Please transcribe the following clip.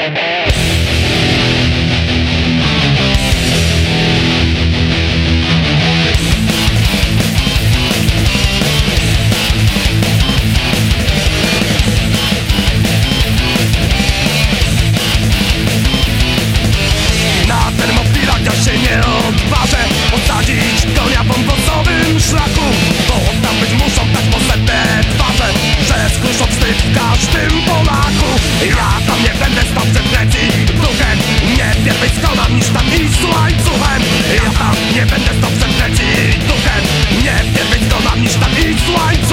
Thank lights.